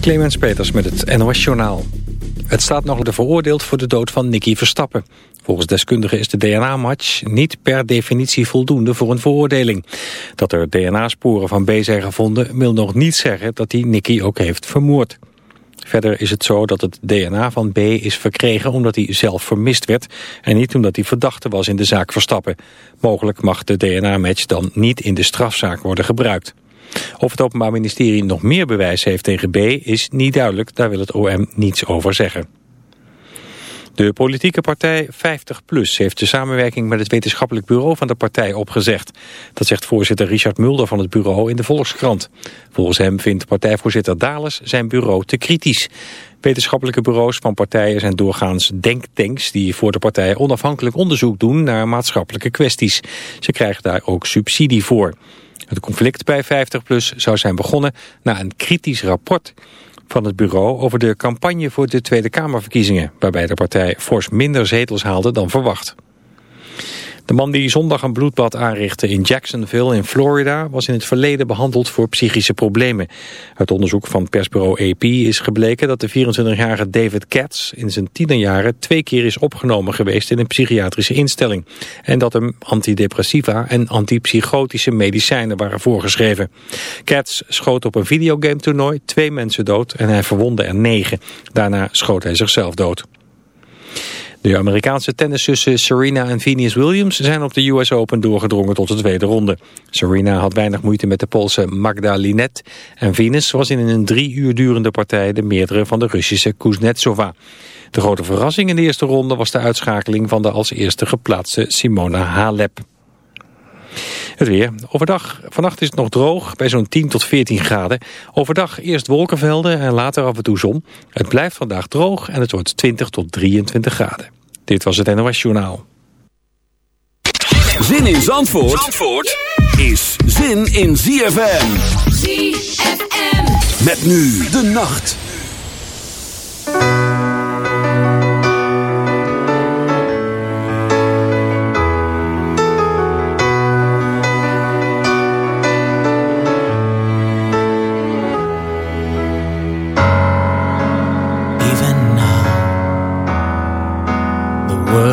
Clemens Peters met het NOS Journaal. Het staat nog de veroordeeld voor de dood van Nicky Verstappen. Volgens deskundigen is de DNA-match niet per definitie voldoende voor een veroordeling. Dat er DNA-sporen van B zijn gevonden wil nog niet zeggen dat hij Nicky ook heeft vermoord. Verder is het zo dat het DNA van B is verkregen omdat hij zelf vermist werd... en niet omdat hij verdachte was in de zaak Verstappen. Mogelijk mag de DNA-match dan niet in de strafzaak worden gebruikt. Of het Openbaar Ministerie nog meer bewijs heeft tegen B is niet duidelijk. Daar wil het OM niets over zeggen. De politieke partij 50PLUS heeft de samenwerking met het wetenschappelijk bureau van de partij opgezegd. Dat zegt voorzitter Richard Mulder van het bureau in de Volkskrant. Volgens hem vindt partijvoorzitter Dales zijn bureau te kritisch. Wetenschappelijke bureaus van partijen zijn doorgaans denktanks die voor de partij onafhankelijk onderzoek doen naar maatschappelijke kwesties. Ze krijgen daar ook subsidie voor. Het conflict bij 50PLUS zou zijn begonnen na een kritisch rapport van het bureau over de campagne voor de Tweede Kamerverkiezingen, waarbij de partij fors minder zetels haalde dan verwacht. De man die zondag een bloedbad aanrichtte in Jacksonville in Florida was in het verleden behandeld voor psychische problemen. Uit onderzoek van persbureau AP is gebleken dat de 24-jarige David Katz in zijn tienerjaren twee keer is opgenomen geweest in een psychiatrische instelling. En dat hem antidepressiva en antipsychotische medicijnen waren voorgeschreven. Katz schoot op een videogame toernooi twee mensen dood en hij verwondde er negen. Daarna schoot hij zichzelf dood. De Amerikaanse tenniszussen Serena en Venus Williams zijn op de US Open doorgedrongen tot de tweede ronde. Serena had weinig moeite met de Poolse Magda Linet en Venus was in een drie uur durende partij de meerdere van de Russische Kuznetsova. De grote verrassing in de eerste ronde was de uitschakeling van de als eerste geplaatste Simona Halep. Het weer. Overdag, vannacht is het nog droog, bij zo'n 10 tot 14 graden. Overdag eerst wolkenvelden en later af en toe zon. Het blijft vandaag droog en het wordt 20 tot 23 graden. Dit was het NOS Journaal. Zin in Zandvoort, Zandvoort is zin in ZFM. ZFM. Met nu de nacht.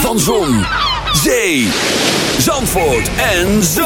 Van Zon, Zee, Zandvoort en Zomerhits.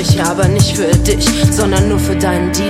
mich, aber nicht für dich, sondern nur für deinen Dienst.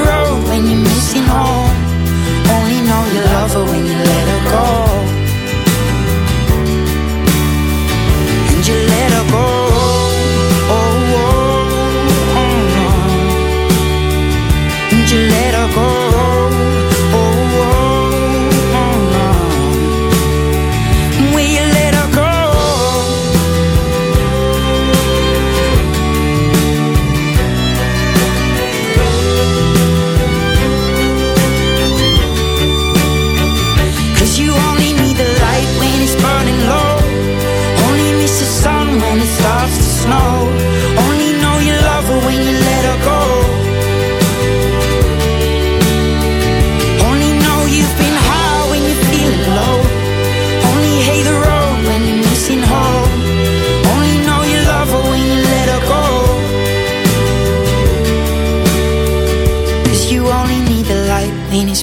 her when you let her go.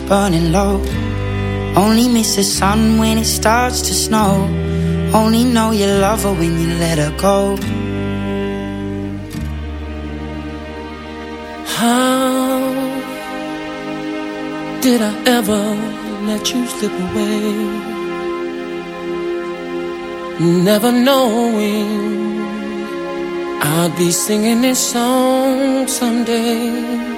Burning low. Only miss the sun when it starts to snow. Only know you love her when you let her go. How did I ever let you slip away? Never knowing I'd be singing this song someday.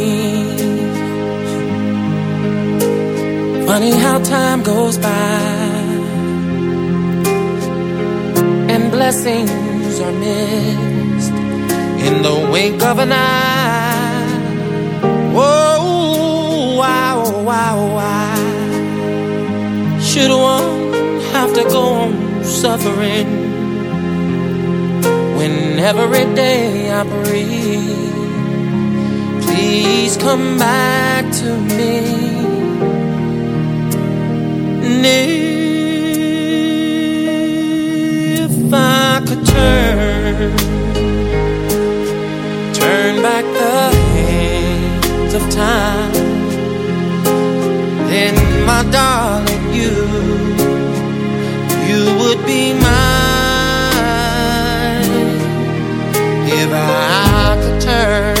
Funny how time goes by. And blessings are missed In the wink of an eye. Oh, why, oh, wow, oh, why Should one have to go on suffering When every day I breathe? Please come back to me. And if I could turn, turn back the hands of time, then my darling, you, you would be mine. If I could turn.